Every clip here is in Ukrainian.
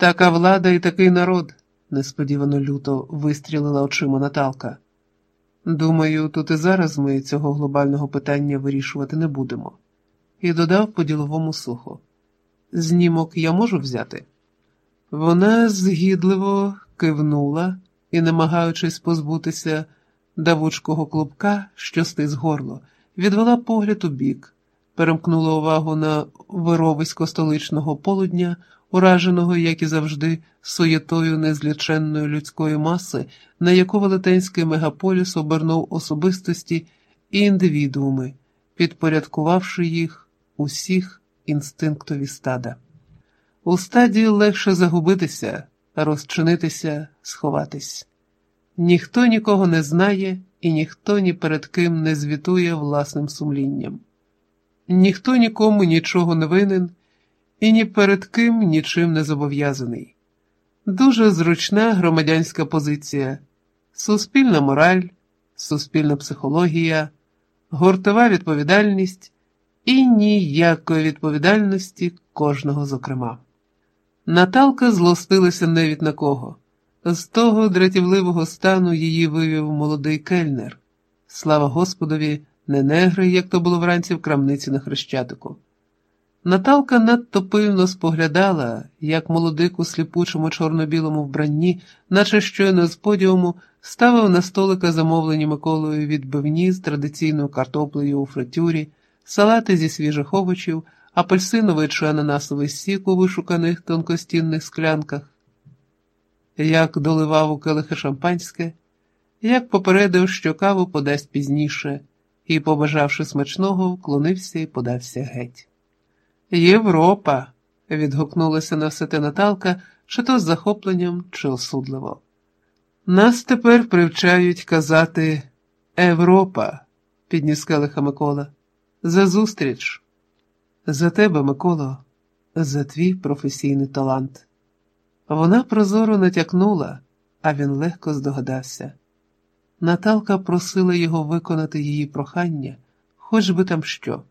Така влада і такий народ, несподівано люто вистрілила очима Наталка. Думаю, тут і зараз ми цього глобального питання вирішувати не будемо. І додав по діловому сухо. Знімок я можу взяти? Вона згідливо кивнула і, намагаючись позбутися давучкого клубка, що стис горло, відвела погляд у бік, перемкнула увагу на вировисько столичного полудня, ураженого, як і завжди, суєтою незліченної людської маси, на яку велетенський мегаполіс обернув особистості і індивідууми, підпорядкувавши їх усіх інстинктові стада. У стаді легше загубитися, розчинитися, сховатись. Ніхто нікого не знає і ніхто ні перед ким не звітує власним сумлінням. Ніхто нікому нічого не винен і ні перед ким нічим не зобов'язаний. Дуже зручна громадянська позиція, суспільна мораль, суспільна психологія, гуртова відповідальність і ніякої відповідальності кожного зокрема. Наталка злостилася навіть на кого. З того дратівливого стану її вивів молодий кельнер. Слава Господові, не негри, як то було вранці в крамниці на Хрещатику. Наталка надто пильно споглядала, як молодик у сліпучому чорно-білому вбранні, наче щойно з подіуму, ставив на столика замовлені Миколою відбивні з традиційною картоплею у фритюрі, салати зі свіжих овочів, апельсиновий чи ананасовий сік у вишуканих тонкостінних склянках, як доливав у келихи шампанське, як попередив, що каву подасть пізніше, і, побажавши смачного, вклонився і подався геть. Європа. відгукнулася на все те Наталка, чи то з захопленням, чи осудливо. Нас тепер привчають казати Європа, підніс келиха Микола. За зустріч. За тебе, Миколо, за твій професійний талант. Вона прозоро натякнула, а він легко здогадався. Наталка просила його виконати її прохання, хоч би там що.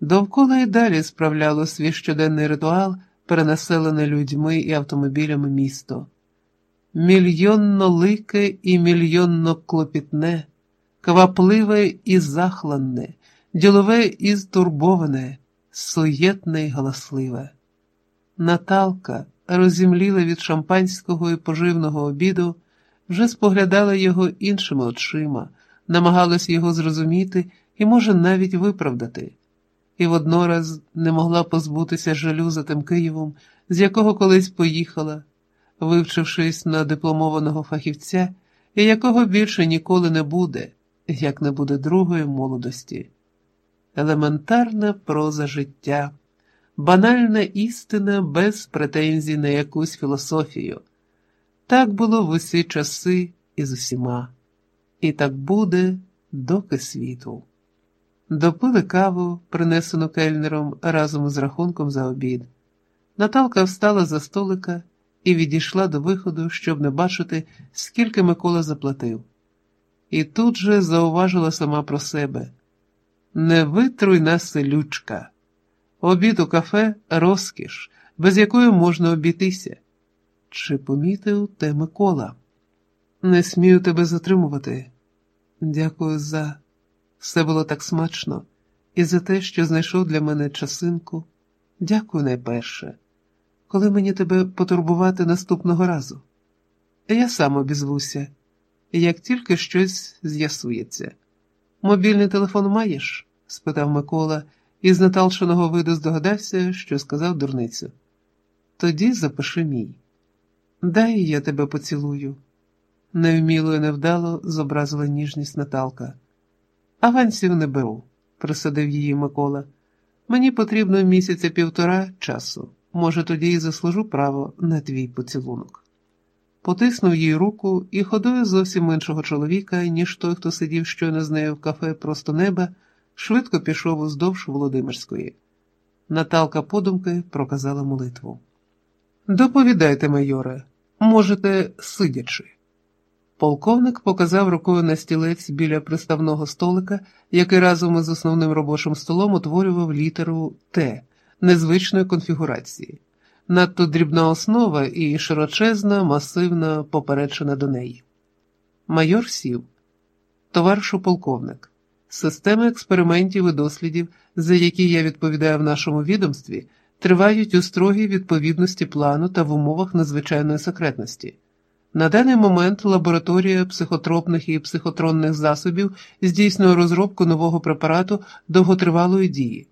Довкола й далі справляло свій щоденний ритуал, перенаселене людьми і автомобілями місто. Мільйонно лике і мільйонно клопітне, квапливе і захланне, ділове і стурбоване, суєтне й галасливе. Наталка, розімліла від шампанського і поживного обіду, вже споглядала його іншими очима, намагалась його зрозуміти і, може, навіть виправдати і воднораз не могла позбутися жалю за тим Києвом, з якого колись поїхала, вивчившись на дипломованого фахівця, і якого більше ніколи не буде, як не буде другої молодості. Елементарна проза життя, банальна істина без претензій на якусь філософію. Так було в усі часи і з усіма, і так буде доки світу. Допили каву, принесену кельнером разом з рахунком за обід. Наталка встала за столика і відійшла до виходу, щоб не бачити, скільки Микола заплатив. І тут же зауважила сама про себе не витруй нас селючка. Обід у кафе розкіш, без якої можна обійтися. Чи помітив те Микола? Не смію тебе затримувати. Дякую за. Все було так смачно, і за те, що знайшов для мене часинку, дякую найперше, коли мені тебе потурбувати наступного разу. Я сам обізвуся, як тільки щось з'ясується. Мобільний телефон маєш? спитав Микола, і з наталшеного виду здогадався, що сказав дурницю. Тоді запиши мій. Дай я тебе поцілую. Невміло і невдало зобразила ніжність Наталка. Авансів не беру, присадив її Микола. Мені потрібно місяця півтора часу. Може, тоді і заслужу право на твій поцілунок. Потиснув їй руку і ходою зовсім іншого чоловіка, ніж той, хто сидів щойно з нею в кафе просто неба, швидко пішов уздовж Володимирської. Наталка подумки проказала молитву. Доповідайте, майоре, можете сидячи. Полковник показав рукою на стілець біля приставного столика, який разом із основним робочим столом утворював літеру Т незвичної конфігурації. надто дрібна основа і широчезна, масивна поперечина до неї. Майор сів, товаришу полковник, системи експериментів і дослідів, за які я відповідаю в нашому відомстві, тривають у строгій відповідності плану та в умовах надзвичайної секретності. На даний момент лабораторія психотропних і психотронних засобів здійснює розробку нового препарату довготривалої дії.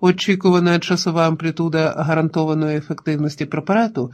Очікувана часова амплітуда гарантованої ефективності препарату